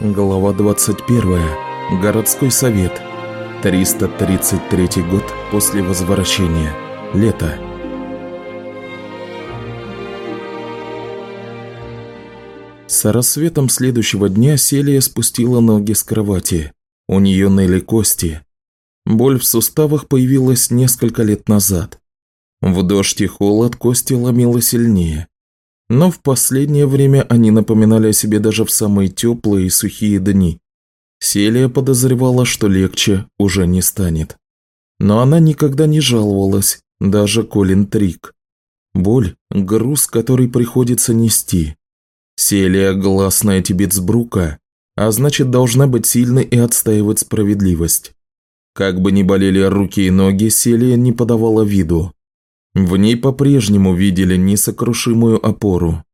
Глава 21. Городской совет. 333 год после возвращения. Лето. С рассветом следующего дня Селия спустила ноги с кровати. У нее ныли кости. Боль в суставах появилась несколько лет назад. В дождь и холод кости ломило сильнее. Но в последнее время они напоминали о себе даже в самые теплые и сухие дни. Селия подозревала, что легче уже не станет. Но она никогда не жаловалась, даже Колин Трик. Боль – груз, который приходится нести. Селия – гласная Тибетсбрука, а значит должна быть сильной и отстаивать справедливость. Как бы ни болели руки и ноги, Селия не подавала виду. В ней по-прежнему видели несокрушимую опору.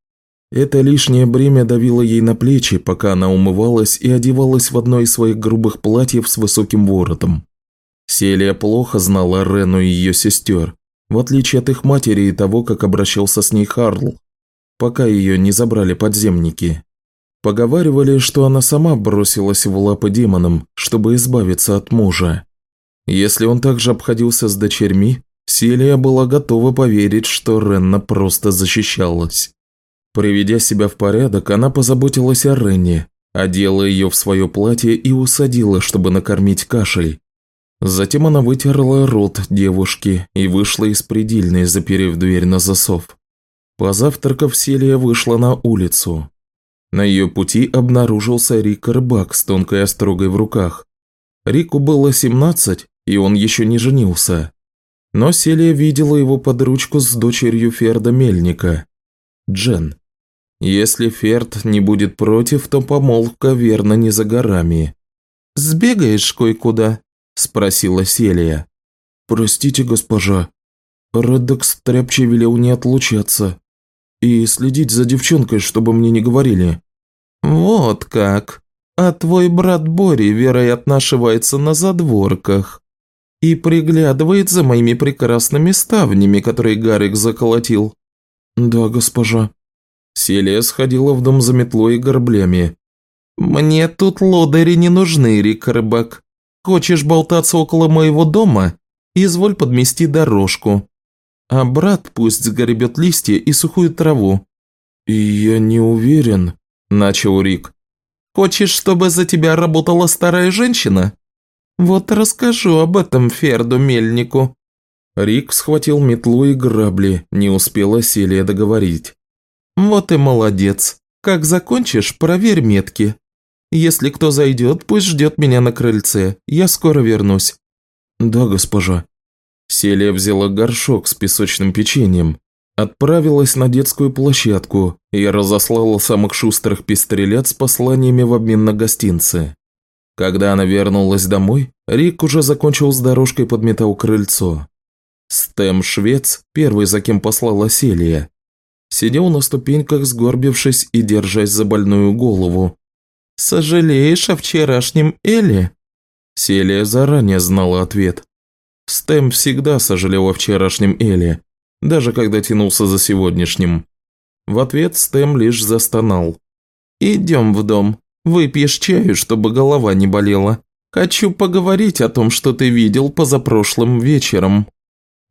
Это лишнее бремя давило ей на плечи, пока она умывалась и одевалась в одно из своих грубых платьев с высоким воротом. Селия плохо знала Рену и ее сестер, в отличие от их матери и того, как обращался с ней Харл, пока ее не забрали подземники. Поговаривали, что она сама бросилась в лапы демонам, чтобы избавиться от мужа. Если он также обходился с дочерьми, Селия была готова поверить, что Ренна просто защищалась. Приведя себя в порядок, она позаботилась о Ренне, одела ее в свое платье и усадила, чтобы накормить кашей. Затем она вытерла рот девушки и вышла из предельной, заперев дверь на засов. Позавтракав, Селия вышла на улицу. На ее пути обнаружился Рик Рыбак с тонкой острогой в руках. Рику было 17, и он еще не женился. Но Селия видела его под ручку с дочерью Ферда Мельника, Джен. Если Ферд не будет против, то помолвка верно не за горами. «Сбегаешь кое-куда?» – спросила Селия. «Простите, госпожа. Редекс Тряпчий велел не отлучаться. И следить за девчонкой, чтобы мне не говорили». «Вот как. А твой брат Бори, вероятно, ошивается на задворках и приглядывает за моими прекрасными ставнями, которые Гарик заколотил». «Да, госпожа». Селия сходила в дом за метлой и горблями. «Мне тут лодыри не нужны, Рик Рыбак. Хочешь болтаться около моего дома? Изволь подмести дорожку. А брат пусть сгоребет листья и сухую траву». «И я не уверен», – начал Рик. «Хочешь, чтобы за тебя работала старая женщина?» «Вот расскажу об этом Ферду Мельнику». Рик схватил метлу и грабли, не успела Селия договорить. «Вот и молодец. Как закончишь, проверь метки. Если кто зайдет, пусть ждет меня на крыльце. Я скоро вернусь». «Да, госпожа». Селия взяла горшок с песочным печеньем, отправилась на детскую площадку и разослала самых шустрых пестрелят с посланиями в обмен на гостинцы. Когда она вернулась домой, Рик уже закончил с дорожкой подметал крыльцо. Стэм Швец, первый, за кем послала Селия, сидел на ступеньках, сгорбившись и держась за больную голову. «Сожалеешь о вчерашнем Эле?» Селия заранее знала ответ. Стэм всегда сожалел о вчерашнем Эле, даже когда тянулся за сегодняшним. В ответ Стэм лишь застонал. «Идем в дом», Выпьешь чаю, чтобы голова не болела. Хочу поговорить о том, что ты видел позапрошлым вечером».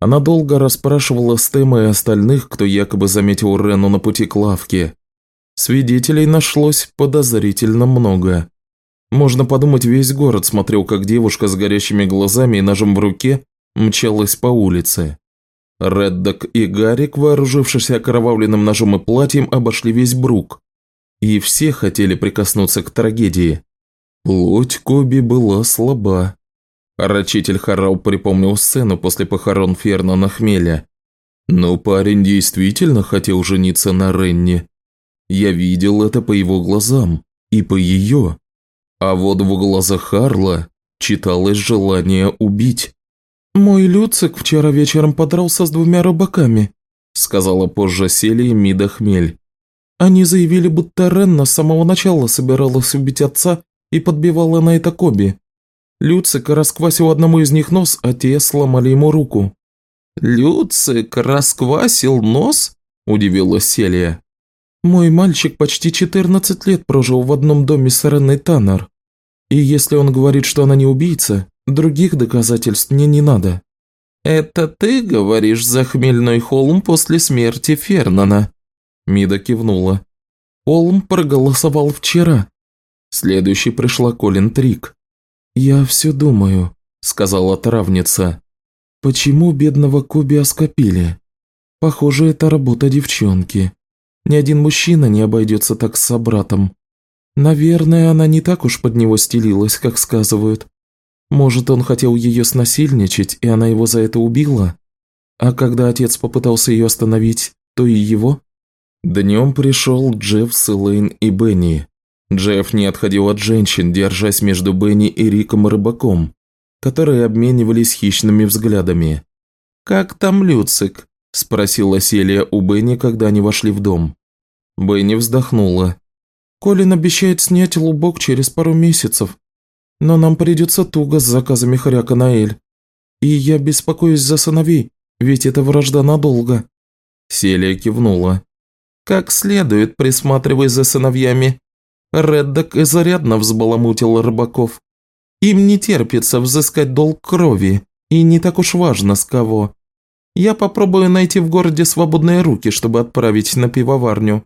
Она долго расспрашивала Стэма и остальных, кто якобы заметил Рену на пути к лавке. Свидетелей нашлось подозрительно много. Можно подумать, весь город смотрел, как девушка с горящими глазами и ножом в руке мчалась по улице. Реддок и Гарик, вооружившись окровавленным ножом и платьем, обошли весь Брук, и все хотели прикоснуться к трагедии. Плоть Коби была слаба. Рачитель Харау припомнил сцену после похорон Фернана Хмеля. Но парень действительно хотел жениться на Ренни. Я видел это по его глазам и по ее. А вот в глазах Харла читалось желание убить. «Мой Люцик вчера вечером подрался с двумя рыбаками», сказала позже Селия Мида Хмель. Они заявили, будто Ренна с самого начала собиралась убить отца и подбивала на это Коби. Люцик расквасил одному из них нос, а те сломали ему руку. «Люцик расквасил нос?» – удивилась Селия. Мой мальчик почти 14 лет прожил в одном доме с Ренной Таннер. И если он говорит, что она не убийца, других доказательств мне не надо». «Это ты говоришь за хмельной холм после смерти Фернана?» Мида кивнула. «Холм проголосовал вчера». Следующей пришла Колин Трик. «Я все думаю», – сказала травница. «Почему бедного Коби оскопили? Похоже, это работа девчонки. Ни один мужчина не обойдется так с собратом. Наверное, она не так уж под него стелилась, как сказывают. Может, он хотел ее снасильничать, и она его за это убила? А когда отец попытался ее остановить, то и его? Днем пришел Джефф с и Бенни. Джефф не отходил от женщин, держась между Бенни и Риком Рыбаком, которые обменивались хищными взглядами. «Как там Люцик?» – спросила Селия у Бенни, когда они вошли в дом. Бенни вздохнула. «Колин обещает снять лубок через пару месяцев, но нам придется туго с заказами хряка на. И я беспокоюсь за сыновей, ведь это вражда надолго». Селия кивнула. «Как следует присматривай за сыновьями. Реддок изрядно взбаламутил рыбаков. Им не терпится взыскать долг крови, и не так уж важно с кого. Я попробую найти в городе свободные руки, чтобы отправить на пивоварню».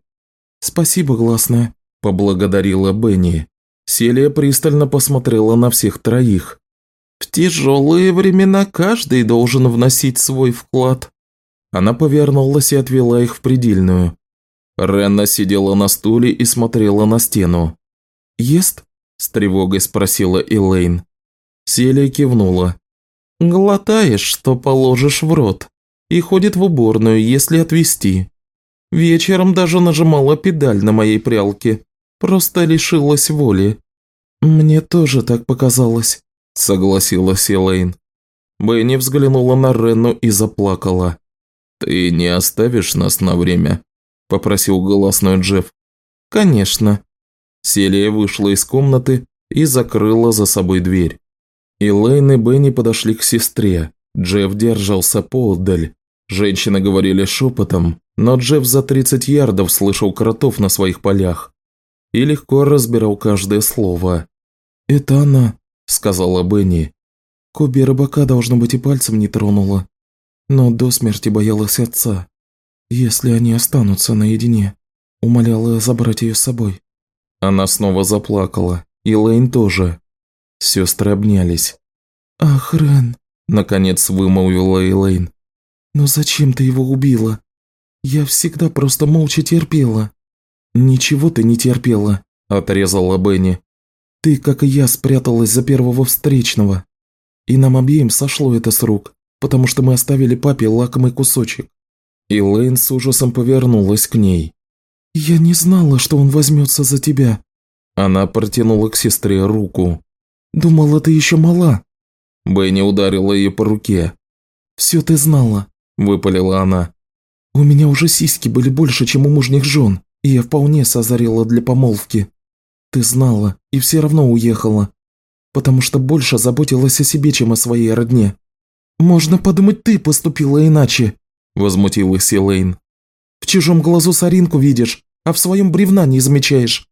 «Спасибо, гласная», – поблагодарила Бенни. Селия пристально посмотрела на всех троих. «В тяжелые времена каждый должен вносить свой вклад». Она повернулась и отвела их в предельную. Ренна сидела на стуле и смотрела на стену. «Ест?» – с тревогой спросила Элейн. Селия кивнула. «Глотаешь, что положишь в рот, и ходит в уборную, если отвезти. Вечером даже нажимала педаль на моей прялке, Просто лишилась воли». «Мне тоже так показалось», – согласилась Элейн. Бенни взглянула на Ренну и заплакала. «Ты не оставишь нас на время?» – попросил голосной Джефф. «Конечно». Селия вышла из комнаты и закрыла за собой дверь. Элейн и Бенни подошли к сестре. Джефф держался поодаль. Женщины говорили шепотом, но Джефф за 30 ярдов слышал кротов на своих полях и легко разбирал каждое слово. «Это она», – сказала Бенни. Коби рыбака, должно быть, и пальцем не тронула. Но до смерти боялась отца. Если они останутся наедине, умоляла забрать ее с собой. Она снова заплакала, и Лейн тоже. Сестры обнялись. «Ах, Рен», – наконец вымолвила Элейн. «Но зачем ты его убила? Я всегда просто молча терпела». «Ничего ты не терпела», – отрезала Бенни. «Ты, как и я, спряталась за первого встречного. И нам обеим сошло это с рук, потому что мы оставили папе лакомый кусочек». И Лейн с ужасом повернулась к ней. «Я не знала, что он возьмется за тебя». Она протянула к сестре руку. «Думала, ты еще мала». Бенни ударила ее по руке. «Все ты знала», – выпалила она. «У меня уже сиськи были больше, чем у мужних жен и я вполне созарела для помолвки. Ты знала и все равно уехала, потому что больше заботилась о себе, чем о своей родне. Можно подумать, ты поступила иначе, возмутилась Элейн. В чужом глазу соринку видишь, а в своем бревна не замечаешь.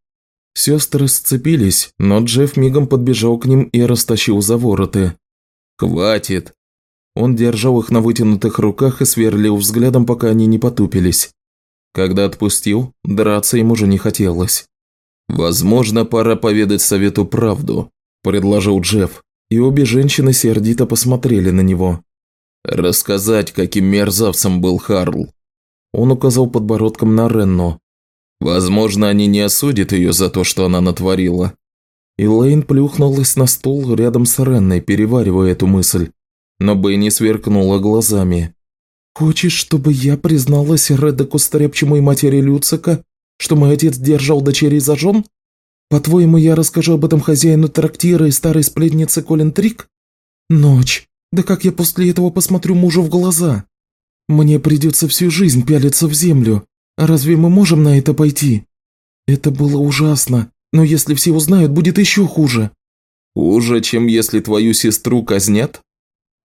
Сестры сцепились, но Джефф мигом подбежал к ним и растащил за вороты. «Хватит!» Он держал их на вытянутых руках и сверлил взглядом, пока они не потупились. Когда отпустил, драться им уже не хотелось. «Возможно, пора поведать совету правду», – предложил Джефф, и обе женщины сердито посмотрели на него. «Рассказать, каким мерзавцем был Харл». Он указал подбородком на Ренну. «Возможно, они не осудят ее за то, что она натворила». Элейн плюхнулась на стул рядом с Ренной, переваривая эту мысль. Но Бенни сверкнула глазами. «Хочешь, чтобы я призналась Редеку Стряпчему и матери Люцика, что мой отец держал дочерей за жен? По-твоему, я расскажу об этом хозяину трактира и старой сплетнице Колин Трик? Ночь. Да как я после этого посмотрю мужу в глаза? Мне придется всю жизнь пялиться в землю. Разве мы можем на это пойти? Это было ужасно, но если все узнают, будет еще хуже». «Хуже, чем если твою сестру казнят?»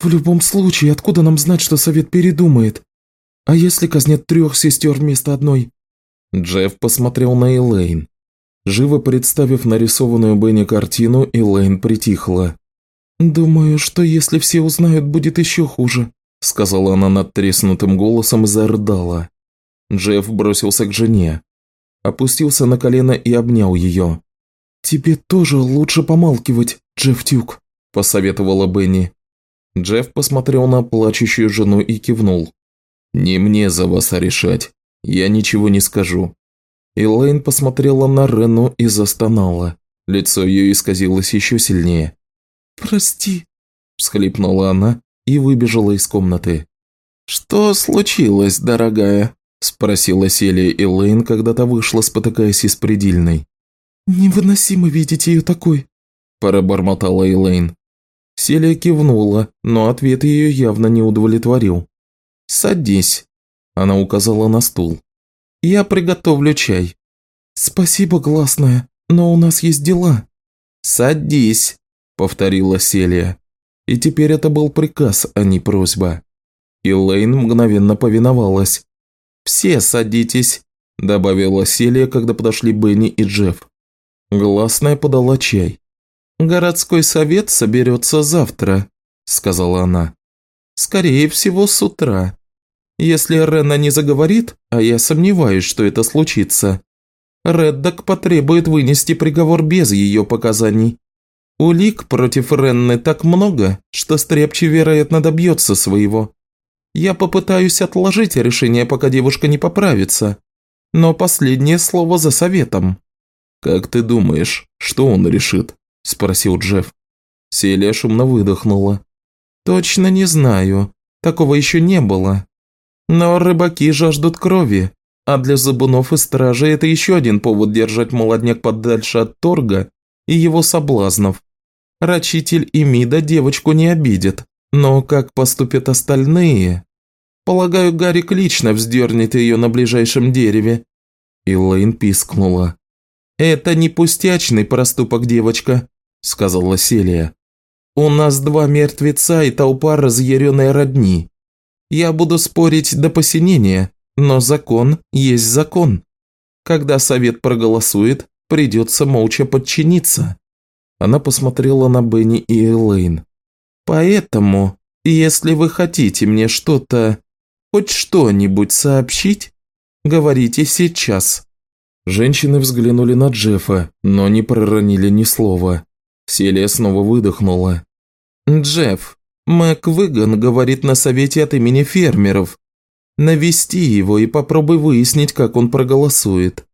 «В любом случае, откуда нам знать, что совет передумает? А если казнят трех сестер вместо одной?» Джефф посмотрел на Элейн. Живо представив нарисованную Бенни картину, Элейн притихла. «Думаю, что если все узнают, будет еще хуже», сказала она над треснутым голосом и зарыдала. Джефф бросился к жене. Опустился на колено и обнял ее. «Тебе тоже лучше помалкивать, Джефф Тюк», – посоветовала Бенни. Джефф посмотрел на плачущую жену и кивнул. «Не мне за вас решать. Я ничего не скажу». Элейн посмотрела на Рену и застонала. Лицо ее исказилось еще сильнее. «Прости», – всхлипнула она и выбежала из комнаты. «Что случилось, дорогая?» – спросила Селия Элейн, когда та вышла, спотыкаясь из предельной. «Невыносимо видеть ее такой», – пробормотала Элейн. Селия кивнула, но ответ ее явно не удовлетворил. «Садись», – она указала на стул. «Я приготовлю чай». «Спасибо, гласная, но у нас есть дела». «Садись», – повторила Селия. И теперь это был приказ, а не просьба. Элейн мгновенно повиновалась. «Все садитесь», – добавила Селия, когда подошли Бенни и Джефф. Гласная подала чай. «Городской совет соберется завтра», – сказала она. «Скорее всего, с утра. Если Рена не заговорит, а я сомневаюсь, что это случится, Реддок потребует вынести приговор без ее показаний. Улик против Ренны так много, что Стрепчий, вероятно, добьется своего. Я попытаюсь отложить решение, пока девушка не поправится. Но последнее слово за советом». «Как ты думаешь, что он решит?» – спросил Джефф. Селия шумно выдохнула. «Точно не знаю. Такого еще не было. Но рыбаки жаждут крови, а для забунов и стражей это еще один повод держать молодняк подальше от торга и его соблазнов. Рачитель и Мида девочку не обидят, но как поступят остальные? Полагаю, Гарик лично вздернет ее на ближайшем дереве. Элейн пискнула. «Это не пустячный проступок, девочка», – сказала Селия. «У нас два мертвеца и толпа разъяренной родни. Я буду спорить до посинения, но закон есть закон. Когда совет проголосует, придется молча подчиниться». Она посмотрела на Бенни и Элейн. «Поэтому, если вы хотите мне что-то, хоть что-нибудь сообщить, говорите сейчас». Женщины взглянули на Джеффа, но не проронили ни слова. Селия снова выдохнула. «Джефф, Мэг Выган говорит на совете от имени фермеров. Навести его и попробуй выяснить, как он проголосует.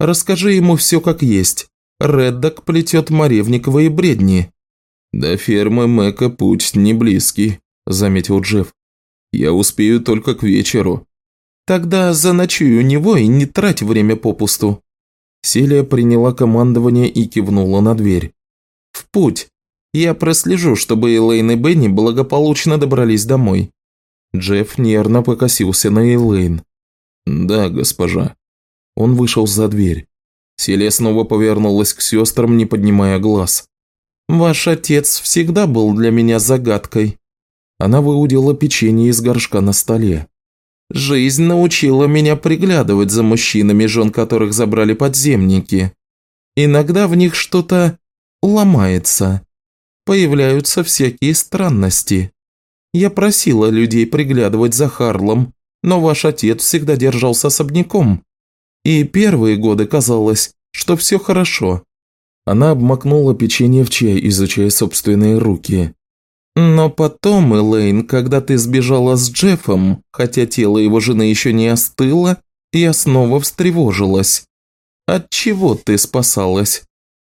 Расскажи ему все как есть. Реддок плетет моревниковые бредни». «До фермы Мэка путь не близкий», – заметил Джефф. «Я успею только к вечеру». «Тогда заночуй у него и не трать время попусту». Селия приняла командование и кивнула на дверь. «В путь. Я прослежу, чтобы Элейн и Бенни благополучно добрались домой». Джефф нервно покосился на Элейн. «Да, госпожа». Он вышел за дверь. Селия снова повернулась к сестрам, не поднимая глаз. «Ваш отец всегда был для меня загадкой». Она выудила печенье из горшка на столе. «Жизнь научила меня приглядывать за мужчинами, жен которых забрали подземники. Иногда в них что-то ломается. Появляются всякие странности. Я просила людей приглядывать за Харлом, но ваш отец всегда держался особняком. И первые годы казалось, что все хорошо. Она обмакнула печенье в чай, изучая собственные руки. Но потом, Элейн, когда ты сбежала с Джеффом, хотя тело его жены еще не остыло, я снова встревожилась. От чего ты спасалась?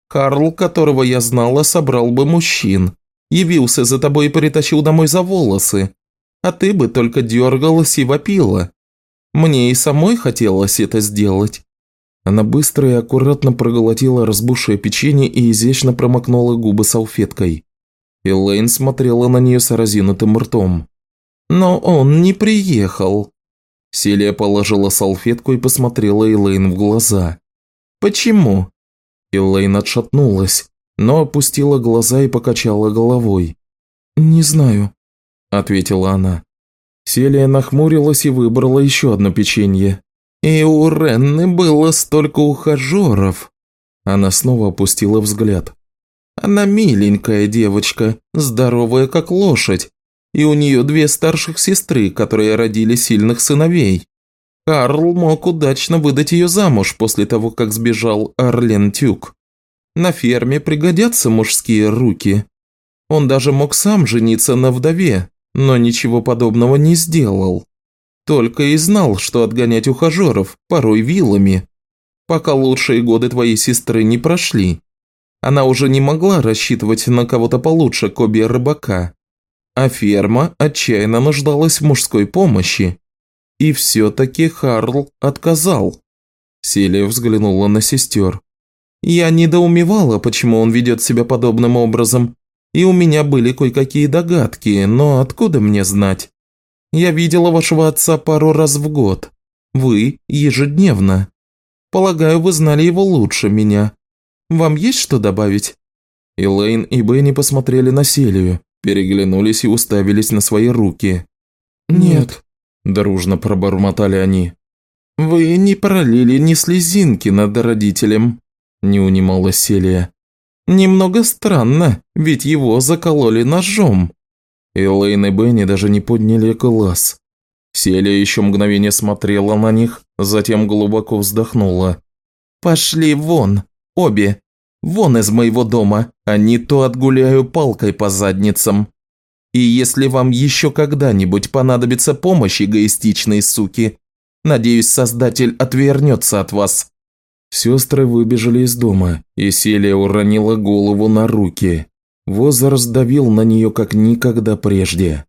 Карл, которого я знала, собрал бы мужчин, явился за тобой и притащил домой за волосы, а ты бы только дергалась и вопила. Мне и самой хотелось это сделать». Она быстро и аккуратно проглотила разбухшее печенье и изящно промокнула губы салфеткой. Элейн смотрела на нее с разинутым ртом. «Но он не приехал». Селия положила салфетку и посмотрела Элейн в глаза. «Почему?» Элейн отшатнулась, но опустила глаза и покачала головой. «Не знаю», – ответила она. Селия нахмурилась и выбрала еще одно печенье. И у Ренны было столько ухажеров. Она снова опустила взгляд. Она миленькая девочка, здоровая как лошадь, и у нее две старших сестры, которые родили сильных сыновей. Карл мог удачно выдать ее замуж после того, как сбежал Арлен Тюк. На ферме пригодятся мужские руки. Он даже мог сам жениться на вдове, но ничего подобного не сделал. Только и знал, что отгонять ухажеров, порой вилами, пока лучшие годы твоей сестры не прошли. Она уже не могла рассчитывать на кого-то получше Коби рыбака. А ферма отчаянно нуждалась в мужской помощи. И все-таки Харл отказал. Селия взглянула на сестер. Я недоумевала, почему он ведет себя подобным образом, и у меня были кое-какие догадки, но откуда мне знать? Я видела вашего отца пару раз в год. Вы ежедневно. Полагаю, вы знали его лучше меня. Вам есть что добавить?» Элейн и Бенни посмотрели на Селию, переглянулись и уставились на свои руки. «Нет», – дружно пробормотали они. «Вы не пролили ни слезинки над родителем», – не унималась Селия. «Немного странно, ведь его закололи ножом». Элейн и Бенни даже не подняли глаз. Селия еще мгновение смотрела на них, затем глубоко вздохнула. «Пошли вон, обе, вон из моего дома, а не то отгуляю палкой по задницам. И если вам еще когда-нибудь понадобится помощь, эгоистичные суки, надеюсь, Создатель отвернется от вас». Сестры выбежали из дома, и Селия уронила голову на руки. Возраст давил на нее как никогда прежде.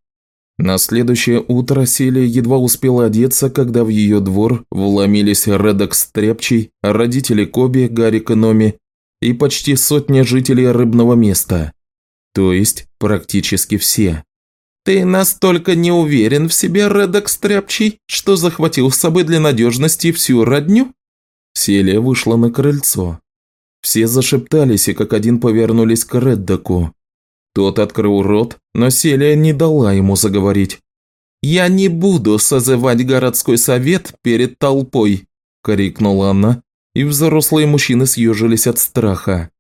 На следующее утро Селия едва успела одеться, когда в ее двор вломились Редок Стряпчий, родители Коби, Гарик и Номи и почти сотня жителей рыбного места. То есть практически все. «Ты настолько не уверен в себе, Редок Стряпчий, что захватил с собой для надежности всю родню?» Селия вышла на крыльцо. Все зашептались и как один повернулись к Реддоку. Тот открыл рот, но Селия не дала ему заговорить. «Я не буду созывать городской совет перед толпой», – крикнула она, и взрослые мужчины съежились от страха.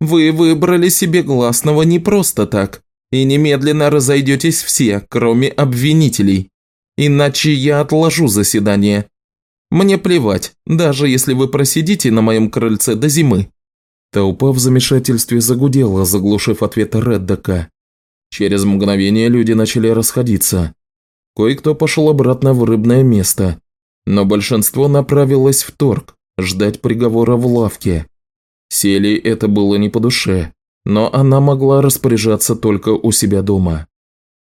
«Вы выбрали себе гласного не просто так, и немедленно разойдетесь все, кроме обвинителей. Иначе я отложу заседание. Мне плевать, даже если вы просидите на моем крыльце до зимы. Толпа в замешательстве загудела, заглушив ответ Реддока. Через мгновение люди начали расходиться. Кое-кто пошел обратно в рыбное место, но большинство направилось в торг, ждать приговора в лавке. Сели это было не по душе, но она могла распоряжаться только у себя дома.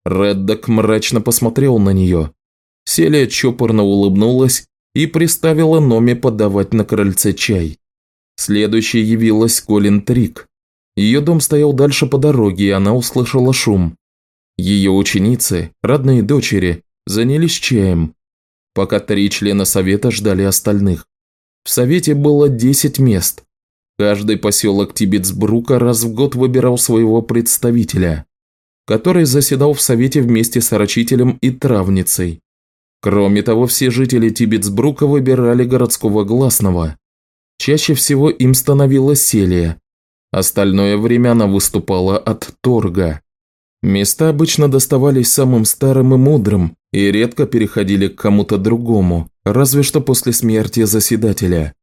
Реддок мрачно посмотрел на нее. Селия чопорно улыбнулась и приставила Номи подавать на крыльце чай. Следующей явилась Колин Трик. Ее дом стоял дальше по дороге, и она услышала шум. Ее ученицы, родные дочери, занялись чаем, пока три члена совета ждали остальных. В совете было 10 мест. Каждый поселок Тибетсбрука раз в год выбирал своего представителя, который заседал в совете вместе с орочителем и травницей. Кроме того, все жители Тибетсбрука выбирали городского гласного. Чаще всего им становилась Селия. Остальное время она выступала от торга. Места обычно доставались самым старым и мудрым и редко переходили к кому-то другому, разве что после смерти заседателя.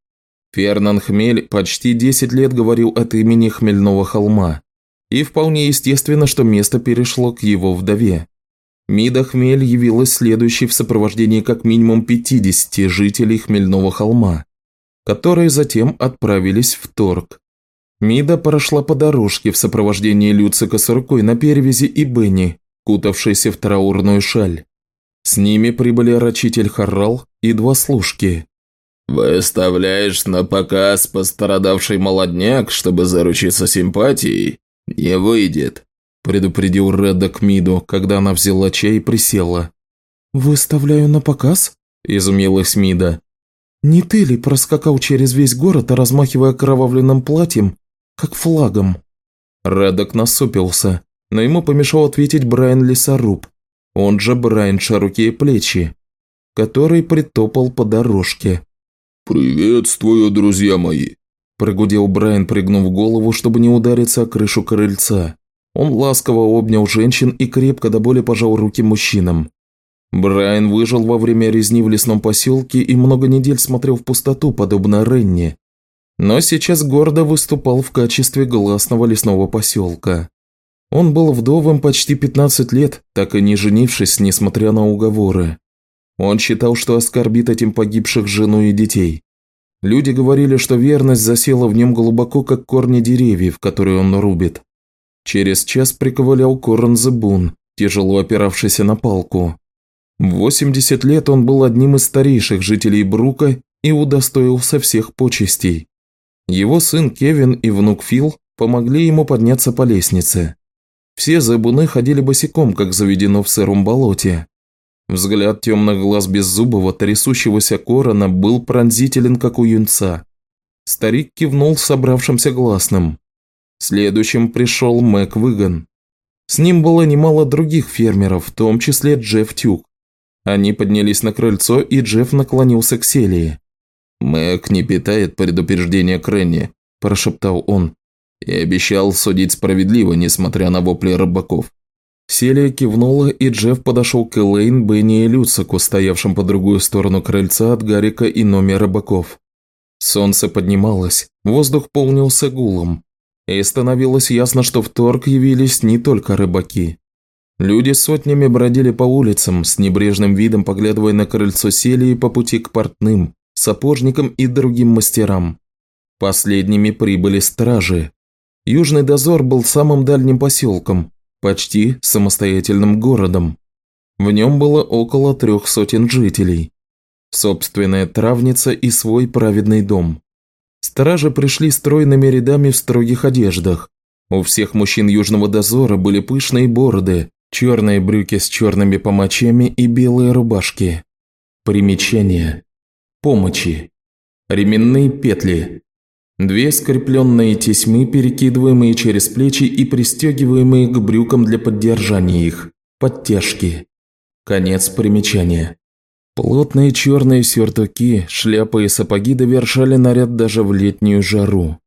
Фернан Хмель почти 10 лет говорил от имени Хмельного холма, и вполне естественно, что место перешло к его вдове. Мида Хмель явилась следующей в сопровождении как минимум 50 жителей Хмельного холма которые затем отправились в торг. Мида прошла по дорожке в сопровождении Люцика с рукой на перевязи и Бенни, кутавшейся в траурную шаль. С ними прибыли рачитель Харрал и два служки. «Выставляешь на показ пострадавший молодняк, чтобы заручиться симпатией? Не выйдет», – предупредил Редда к Миду, когда она взяла чай и присела. «Выставляю на показ?» – изумилась Мида. «Не ты ли проскакал через весь город, размахивая кровавленным платьем, как флагом?» Редок насупился, но ему помешал ответить Брайан Лесоруб, он же Брайан Широкие Плечи. который притопал по дорожке. «Приветствую, друзья мои!» – прогудел Брайан, пригнув голову, чтобы не удариться о крышу крыльца. Он ласково обнял женщин и крепко до боли пожал руки мужчинам. Брайан выжил во время резни в лесном поселке и много недель смотрел в пустоту, подобно Ренни. Но сейчас гордо выступал в качестве гласного лесного поселка. Он был вдовым почти 15 лет, так и не женившись, несмотря на уговоры. Он считал, что оскорбит этим погибших жену и детей. Люди говорили, что верность засела в нем глубоко, как корни деревьев, которые он рубит. Через час приковылял Корн Зебун, тяжело опиравшийся на палку. В 80 лет он был одним из старейших жителей Брука и удостоился всех почестей. Его сын Кевин и внук Фил помогли ему подняться по лестнице. Все забуны ходили босиком, как заведено в сыром болоте. Взгляд темных глаз беззубого, трясущегося корона был пронзителен, как у юнца. Старик кивнул собравшимся гласным. Следующим пришел Мэг Выган. С ним было немало других фермеров, в том числе Джефф Тюк. Они поднялись на крыльцо, и Джефф наклонился к Селии. «Мэг не питает предупреждения Кренни», – прошептал он. И обещал судить справедливо, несмотря на вопли рыбаков. Селия кивнула, и Джефф подошел к Элейн, Бенни и Люцику, стоявшим по другую сторону крыльца от Гарика и номер рыбаков. Солнце поднималось, воздух полнился гулом, и становилось ясно, что в торг явились не только рыбаки. Люди сотнями бродили по улицам, с небрежным видом поглядывая на крыльцо Селии по пути к портным, сапожникам и другим мастерам. Последними прибыли стражи, Южный дозор был самым дальним поселком, почти самостоятельным городом. В нем было около трех сотен жителей. Собственная травница и свой праведный дом. Стражи пришли стройными рядами в строгих одеждах. У всех мужчин Южного дозора были пышные бороды, черные брюки с черными помочами и белые рубашки. Примечания. Помощи. Ременные петли. Две скрепленные тесьмы, перекидываемые через плечи и пристегиваемые к брюкам для поддержания их. Подтяжки. Конец примечания. Плотные черные сюртуки, шляпы и сапоги довершали наряд даже в летнюю жару.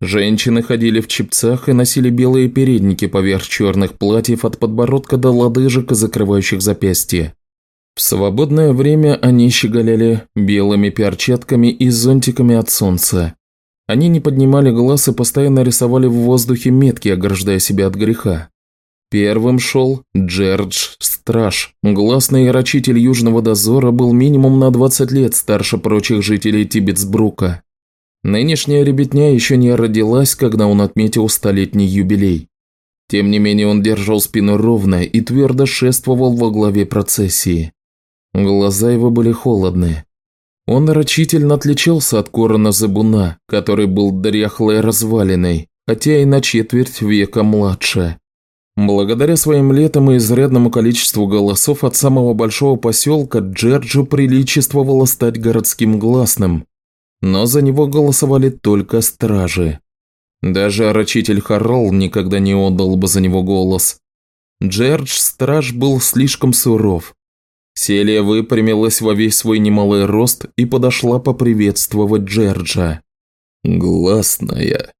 Женщины ходили в чепцах и носили белые передники поверх черных платьев от подбородка до лодыжек, закрывающих запястья. В свободное время они щеголяли белыми перчатками и зонтиками от солнца. Они не поднимали глаз и постоянно рисовали в воздухе метки, ограждая себя от греха. Первым шел Джердж Страж. Гласный рачитель Южного дозора был минимум на 20 лет старше прочих жителей Тибетсбрука. Нынешняя ребятня еще не родилась, когда он отметил столетний юбилей. Тем не менее он держал спину ровно и твердо шествовал во главе процессии. Глаза его были холодные. Он рачительно отличался от Корона Забуна, который был дряхлой развалиной, хотя и на четверть века младше. Благодаря своим летам и изрядному количеству голосов от самого большого поселка Джерджу приличествовало стать городским гласным, но за него голосовали только стражи. Даже рачитель Харрол никогда не отдал бы за него голос. Джердж Страж был слишком суров, Селия выпрямилась во весь свой немалый рост и подошла поприветствовать Джерджа. «Гласная».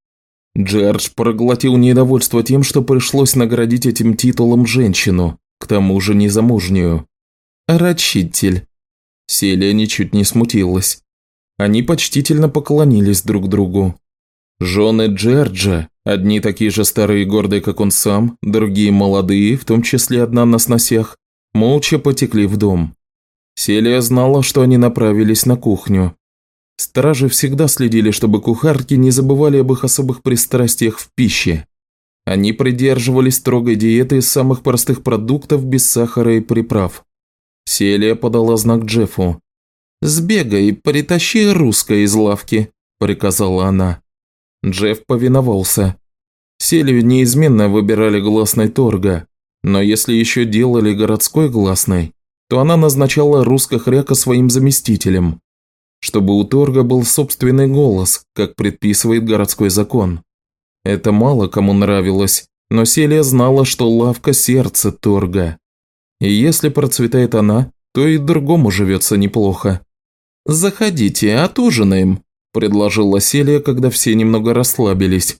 Джердж проглотил недовольство тем, что пришлось наградить этим титулом женщину, к тому же незамужнюю. «Рачитель». Селия ничуть не смутилась. Они почтительно поклонились друг другу. Жены Джерджа, одни такие же старые и гордые, как он сам, другие молодые, в том числе одна на сносях, молча потекли в дом. Селия знала, что они направились на кухню. Стражи всегда следили, чтобы кухарки не забывали об их особых пристрастиях в пище. Они придерживались строгой диеты из самых простых продуктов без сахара и приправ. Селия подала знак Джеффу. «Сбегай, притащи русское из лавки», – приказала она. Джефф повиновался. Селию неизменно выбирали гласной торга, но если еще делали городской гласной, то она назначала русскохряка своим заместителем, чтобы у торга был собственный голос, как предписывает городской закон. Это мало кому нравилось, но Селия знала, что лавка – сердце торга. И если процветает она, то и другому живется неплохо. «Заходите, отужинаем», – предложила Селия, когда все немного расслабились.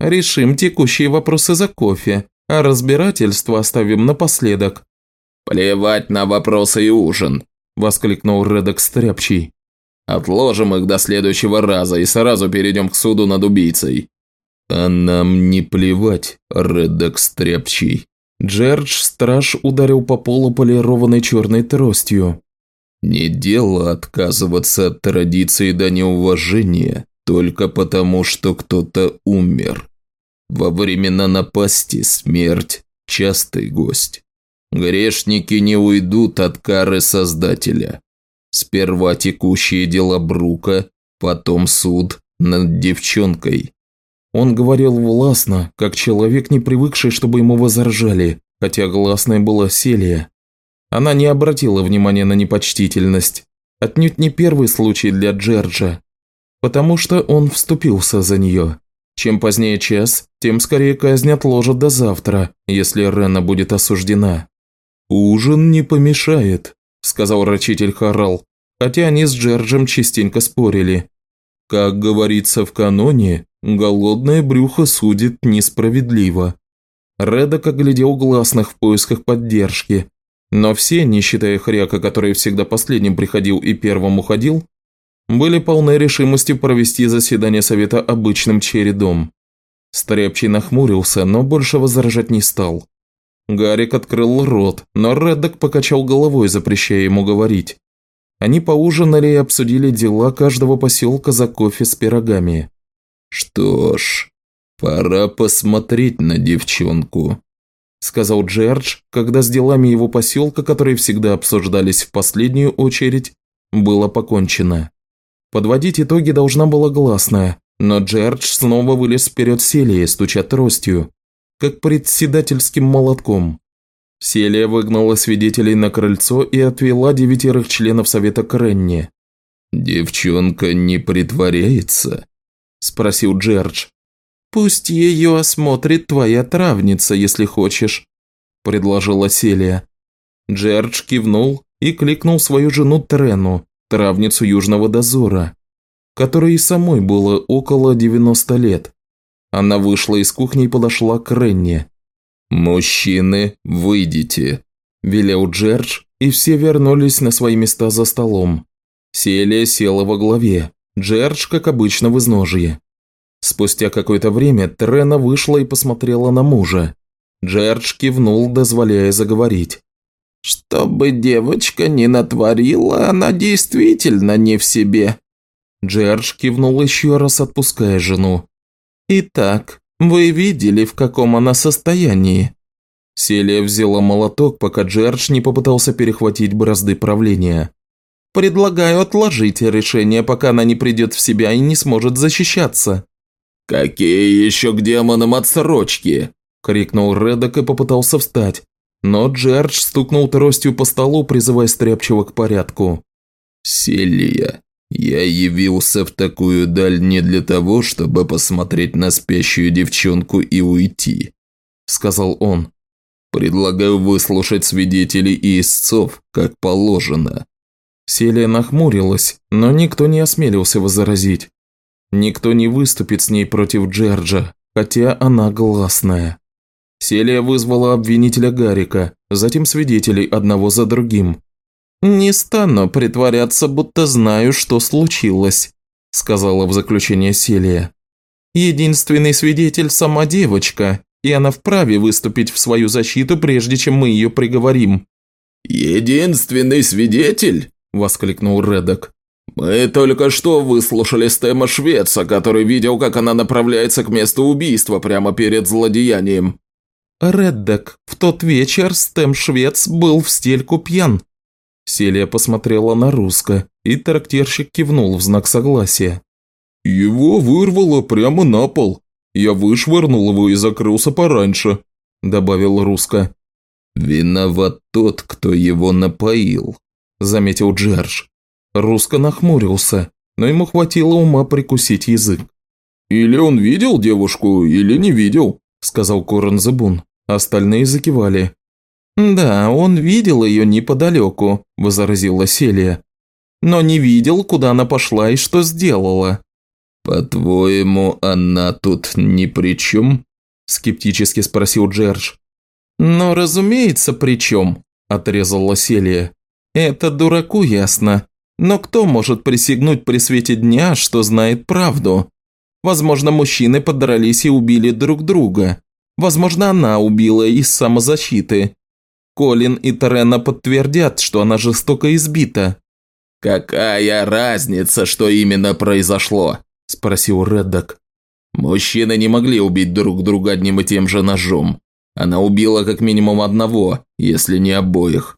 «Решим текущие вопросы за кофе, а разбирательство оставим напоследок». «Плевать на вопросы и ужин», – воскликнул Редок Стряпчий. «Отложим их до следующего раза и сразу перейдем к суду над убийцей». «А нам не плевать, Редок Стряпчий». Джердж Страж ударил по полу полированной черной тростью. «Не дело отказываться от традиции до неуважения только потому, что кто-то умер. Во времена напасти смерть – частый гость. Грешники не уйдут от кары Создателя. Сперва текущие дела Брука, потом суд над девчонкой. Он говорил властно, как человек, не привыкший, чтобы ему возражали, хотя гласной была Селия. Она не обратила внимания на непочтительность. Отнюдь не первый случай для Джерджа, потому что он вступился за нее. Чем позднее час, тем скорее казнь отложат до завтра, если Рена будет осуждена. «Ужин не помешает», – сказал рачитель Харал, хотя они с Джерджем частенько спорили. «Как говорится в каноне, голодное брюхо судит несправедливо». Редок оглядел гласных в поисках поддержки, но все, не считая Хряка, который всегда последним приходил и первым уходил, были полны решимости провести заседание совета обычным чередом. Стряпчий нахмурился, но больше возражать не стал. Гарик открыл рот, но Реддок покачал головой, запрещая ему говорить. Они поужинали и обсудили дела каждого поселка за кофе с пирогами. «Что ж, пора посмотреть на девчонку», – сказал Джердж, когда с делами его поселка, которые всегда обсуждались в последнюю очередь, было покончено. Подводить итоги должна была гласная, но Джердж снова вылез вперед Селии, стуча тростью, как председательским молотком. Селия выгнала свидетелей на крыльцо и отвела девятерых членов совета к Ренне. «Девчонка не притворяется?» – спросил Джердж. «Пусть ее осмотрит твоя травница, если хочешь», – предложила Селия. Джердж кивнул и кликнул свою жену Трену, травницу Южного дозора, которой и самой было около 90 лет. Она вышла из кухни и подошла к Ренне. «Мужчины, выйдите», – велел Джердж, и все вернулись на свои места за столом. Селия села во главе, Джердж, как обычно, в изножье. Спустя какое-то время Трена вышла и посмотрела на мужа. Джердж кивнул, дозволяя заговорить. «Чтобы девочка не натворила, она действительно не в себе». Джердж кивнул еще раз, отпуская жену. «Итак, вы видели, в каком она состоянии?» Селия взяла молоток, пока Джердж не попытался перехватить бразды правления. «Предлагаю отложить решение, пока она не придет в себя и не сможет защищаться». «Какие еще к демонам отсрочки?» – крикнул Редок и попытался встать, но Джердж стукнул тростью по столу, призывая Стряпчего к порядку. «Селия, «Я явился в такую даль не для того, чтобы посмотреть на спящую девчонку и уйти», – сказал он. «Предлагаю выслушать свидетелей и истцов, как положено». Селия нахмурилась, но никто не осмелился возразить. Никто не выступит с ней против Джерджа, хотя она гласная. Селия вызвала обвинителя Гарика, затем свидетелей одного за другим, «Не стану притворяться, будто знаю, что случилось», – сказала в заключение Селия. «Единственный свидетель – сама девочка, и она вправе выступить в свою защиту, прежде чем мы ее приговорим». «Единственный свидетель?» – воскликнул Редок. «Мы только что выслушали Стема Швеца, который видел, как она направляется к месту убийства прямо перед злодеянием». «Реддок, в тот вечер Стэм Швец был в стельку пьян», Селия посмотрела на Руска, и трактирщик кивнул в знак согласия. «Его вырвало прямо на пол. Я вышвырнул его и закрылся пораньше», – добавил Руска. «Виноват тот, кто его напоил», – заметил Джердж. Руска нахмурился, но ему хватило ума прикусить язык. «Или он видел девушку, или не видел», – сказал Корен Зебун. Остальные закивали. «Да, он видел ее неподалеку», – возразила Селия. «Но не видел, куда она пошла и что сделала». «По-твоему, она тут ни при чем?» – скептически спросил Джердж. «Ну, разумеется, при чем?» – отрезала Селия. «Это дураку ясно. Но кто может присягнуть при свете дня, что знает правду? Возможно, мужчины подрались и убили друг друга. Возможно, она убила из самозащиты. Колин и Терена подтвердят, что она жестоко избита». «Какая разница, что именно произошло?» – спросил Реддок. «Мужчины не могли убить друг друга одним и тем же ножом. Она убила как минимум одного, если не обоих».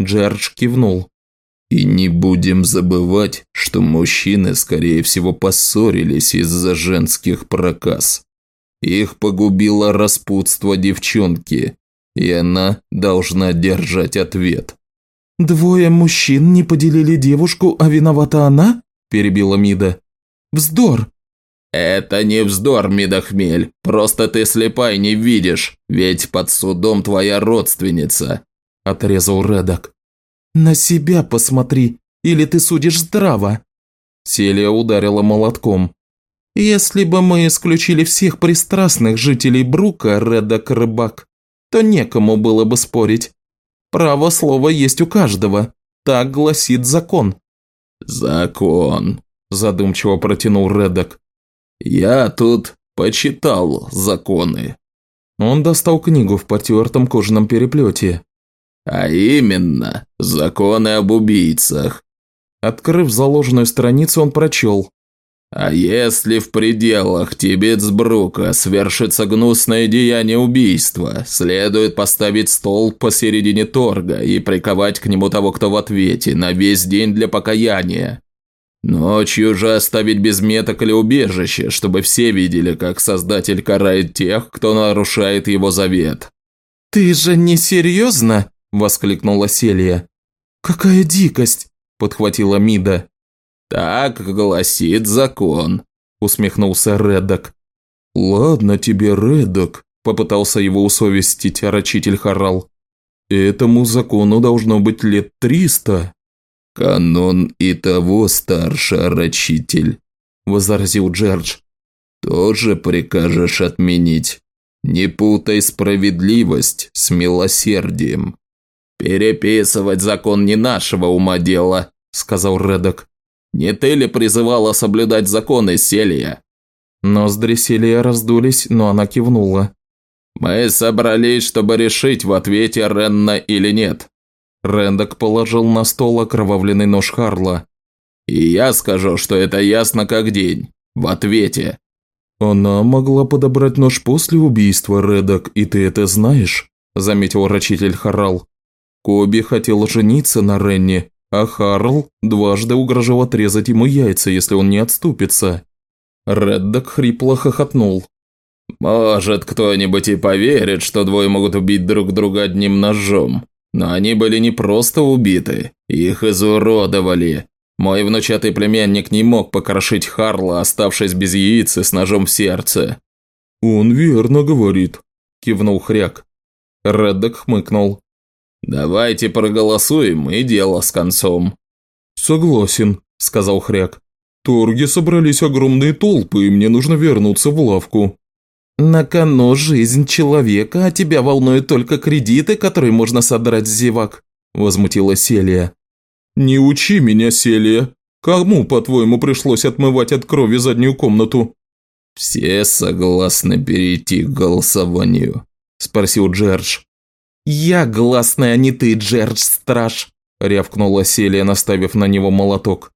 Джердж кивнул. «И не будем забывать, что мужчины, скорее всего, поссорились из-за женских проказ. Их погубило распутство девчонки, и она должна держать ответ». «Двое мужчин не поделили девушку, а виновата она?» – перебила Мида. «Вздор!» «Это не вздор, Мидохмель, просто ты слепа и не видишь, ведь под судом твоя родственница», – отрезал Редок. «На себя посмотри, или ты судишь здраво?» Селия ударила молотком. «Если бы мы исключили всех пристрастных жителей Брука, Редок Рыбак, то некому было бы спорить. Право слова есть у каждого, так гласит закон». «Закон», – задумчиво протянул Редок. «Я тут почитал законы». Он достал книгу в потертом кожаном переплете. «А именно, законы об убийцах». Открыв заложенную страницу, он прочел. «А если в пределах Тибетсбрука свершится гнусное деяние убийства, следует поставить стол посередине торга и приковать к нему того, кто в ответе, на весь день для покаяния. Ночью же оставить без меток или убежище, чтобы все видели, как Создатель карает тех, кто нарушает его завет». «Ты же не серьезно?» – воскликнула Селия. «Какая дикость!» – подхватила Мида. «Так гласит закон», – усмехнулся Реддок. «Ладно тебе, Реддок», – попытался его усовестить рачитель Харал. «Этому закону должно быть лет триста». «Канон и того старше, рачитель», – возразил Джердж. «Тоже прикажешь отменить? Не путай справедливость с милосердием». «Переписывать закон не нашего ума дело», – сказал Редок. «Не ты ли призывала соблюдать законы, Селия?» Ноздри Селия раздулись, но она кивнула. «Мы собрались, чтобы решить, в ответе Ренна или нет. Рэндок положил на стол окровавленный нож Харла. «И я скажу, что это ясно как день. В ответе». «Она могла подобрать нож после убийства, Редок, и ты это знаешь?» – заметил рачитель Харал. Коби хотел жениться на Ренне, а Харл дважды угрожал отрезать ему яйца, если он не отступится. Реддок хрипло хохотнул. «Может, кто-нибудь и поверит, что двое могут убить друг друга одним ножом. Но они были не просто убиты, их изуродовали. Мой внучатый племянник не мог покрошить Харла, оставшись без яиц с ножом в сердце». «Он верно говорит», – кивнул Хряк. Реддок хмыкнул. «Давайте проголосуем, и дело с концом». «Согласен», – сказал Хряк. «Торги собрались огромные толпы, и мне нужно вернуться в лавку». «На кону жизнь человека, а тебя волнуют только кредиты, которые можно содрать с зевак», – возмутилась Селия. «Не учи меня, Селия. Кому, по-твоему, пришлось отмывать от крови заднюю комнату?» «Все согласны перейти к голосованию?» – спросил Джердж. «Я гласная, а не ты, Джердж Страж», – рявкнула Селия, наставив на него молоток.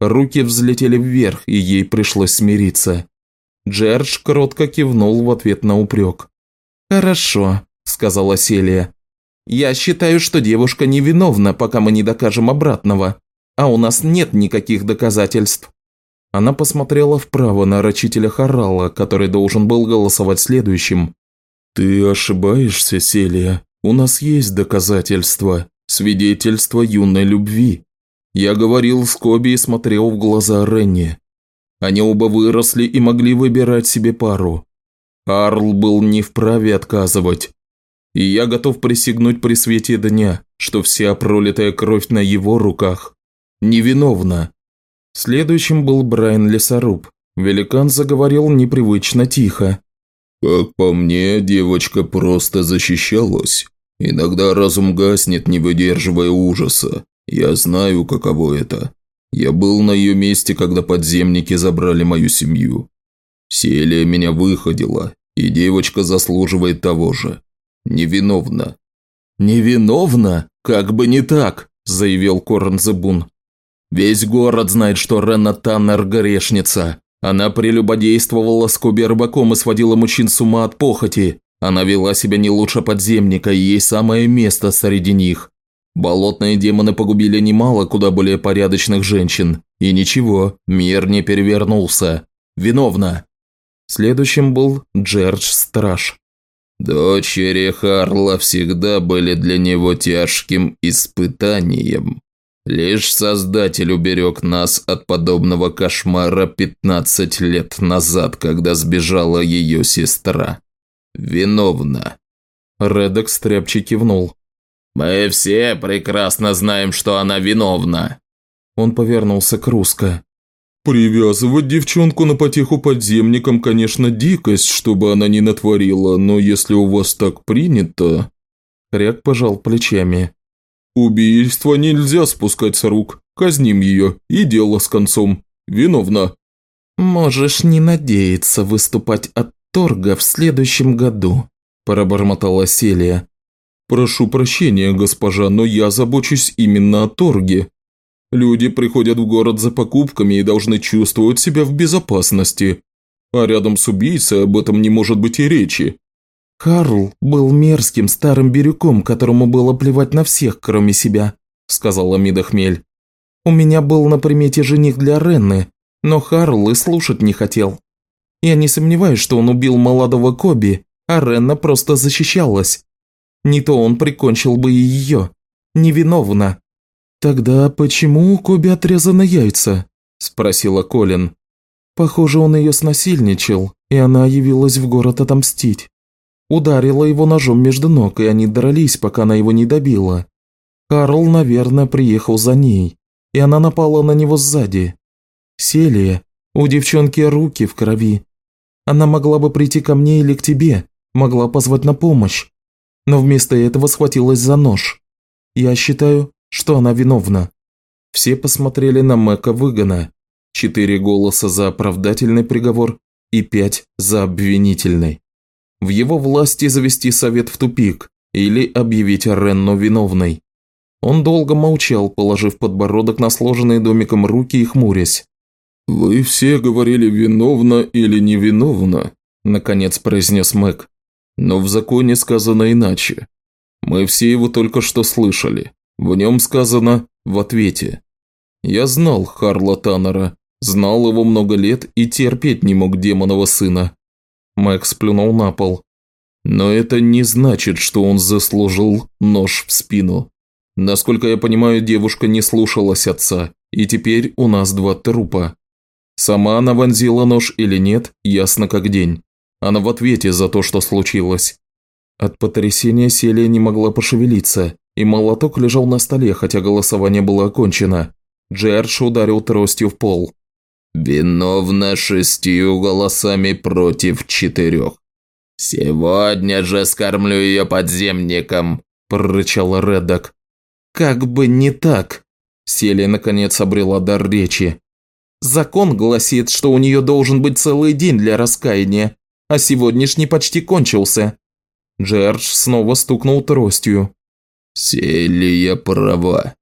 Руки взлетели вверх, и ей пришлось смириться. Джердж кротко кивнул в ответ на упрек. «Хорошо», – сказала Селия. «Я считаю, что девушка невиновна, пока мы не докажем обратного, а у нас нет никаких доказательств». Она посмотрела вправо на рачителя Харала, который должен был голосовать следующим. «Ты ошибаешься, Селия. У нас есть доказательства, свидетельства юной любви. Я говорил с Коби и смотрел в глаза Ренни. Они оба выросли и могли выбирать себе пару. Арл был не вправе отказывать. И я готов присягнуть при свете дня, что вся пролитая кровь на его руках невиновна. Следующим был Брайан Лесоруб. Великан заговорил непривычно тихо. «Как по мне, девочка просто защищалась. Иногда разум гаснет, не выдерживая ужаса. Я знаю, каково это. Я был на ее месте, когда подземники забрали мою семью. Селия меня выходила, и девочка заслуживает того же. Невиновна». «Невиновна? Как бы не так», – заявил Корн Зебун. «Весь город знает, что Ренна Таннер – грешница. Она прелюбодействовала с Коби рыбаком и сводила мужчин с ума от похоти. Она вела себя не лучше подземника, и ей самое место среди них. Болотные демоны погубили немало куда более порядочных женщин. И ничего, мир не перевернулся. Виновна. Следующим был Джердж Страж. Дочери Харла всегда были для него тяжким испытанием. Лишь Создатель уберег нас от подобного кошмара 15 лет назад, когда сбежала ее сестра. Виновна. Редок стряпче кивнул. «Мы все прекрасно знаем, что она виновна». Он повернулся к Руско. «Привязывать девчонку на потеху подземникам, конечно, дикость, чтобы она не натворила, но если у вас так принято...» Ряк пожал плечами. «Убийство нельзя спускать с рук. Казним ее, и дело с концом. Виновна». «Можешь не надеяться выступать от торга в следующем году», – пробормотала Селия. «Прошу прощения, госпожа, но я забочусь именно о торге. Люди приходят в город за покупками и должны чувствовать себя в безопасности. А рядом с убийцей об этом не может быть и речи. «Карл был мерзким старым бирюком, которому было плевать на всех, кроме себя», – сказала Мида Хмель. «У меня был на примете жених для Ренны, но Карл и слушать не хотел. Я не сомневаюсь, что он убил молодого Коби, а Ренна просто защищалась. Не то он прикончил бы и ее. Невиновна». «Тогда почему у Коби отрезаны яйца?» – спросила Колин. «Похоже, он ее снасильничал, и она явилась в город отомстить». Ударила его ножом между ног, и они дрались, пока она его не добила. Карл, наверное, приехал за ней, и она напала на него сзади. Селия, у девчонки руки в крови. Она могла бы прийти ко мне или к тебе, могла позвать на помощь, но вместо этого схватилась за нож. Я считаю, что она виновна. Все посмотрели на Мэка Выгона. Четыре голоса за оправдательный приговор и пять за обвинительный. В его власти завести совет в тупик или объявить Ренну виновной. Он долго молчал, положив подбородок на сложенные домиком руки и хмурясь. «Вы все говорили виновна или невиновна», – наконец произнес Мэг. «Но в законе сказано иначе. Мы все его только что слышали. В нем сказано «в ответе». Я знал Харла Таннера, знал его много лет и терпеть не мог демонова сына. Макс плюнул на пол. Но это не значит, что он заслужил нож в спину. Насколько я понимаю, девушка не слушалась отца, и теперь у нас два трупа. Сама она вонзила нож или нет, ясно как день. Она в ответе за то, что случилось. От потрясения Селия не могла пошевелиться, и молоток лежал на столе, хотя голосование было окончено. Джерш ударил тростью в пол. «Виновна шестью голосами против четырех. Сегодня же скормлю ее подземником», – прорычал Реддок. «Как бы не так!» Селия наконец обрела дар речи. «Закон гласит, что у нее должен быть целый день для раскаяния, а сегодняшний почти кончился». Джердж снова стукнул тростью. «Селия права.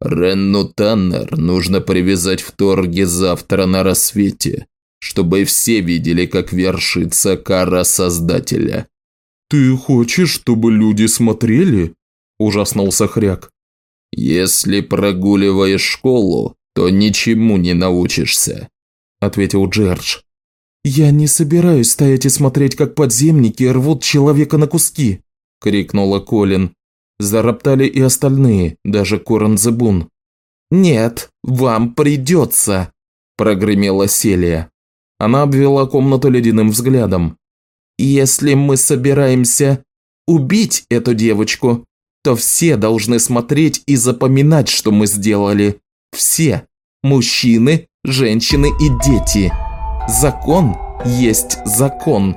Ренну Таннер нужно привязать в торге завтра на рассвете, чтобы все видели, как вершится кара Создателя». «Ты хочешь, чтобы люди смотрели?» – ужаснулся Хряк. «Если прогуливаешь школу, то ничему не научишься», – ответил Джердж. «Я не собираюсь стоять и смотреть, как подземники рвут человека на куски», – крикнула Колин. Зароптали и остальные, даже Коран Зебун. «Нет, вам придется!» – прогремела Селия. Она обвела комнату ледяным взглядом. «Если мы собираемся убить эту девочку, то все должны смотреть и запоминать, что мы сделали. Все. Мужчины, женщины и дети. Закон есть закон.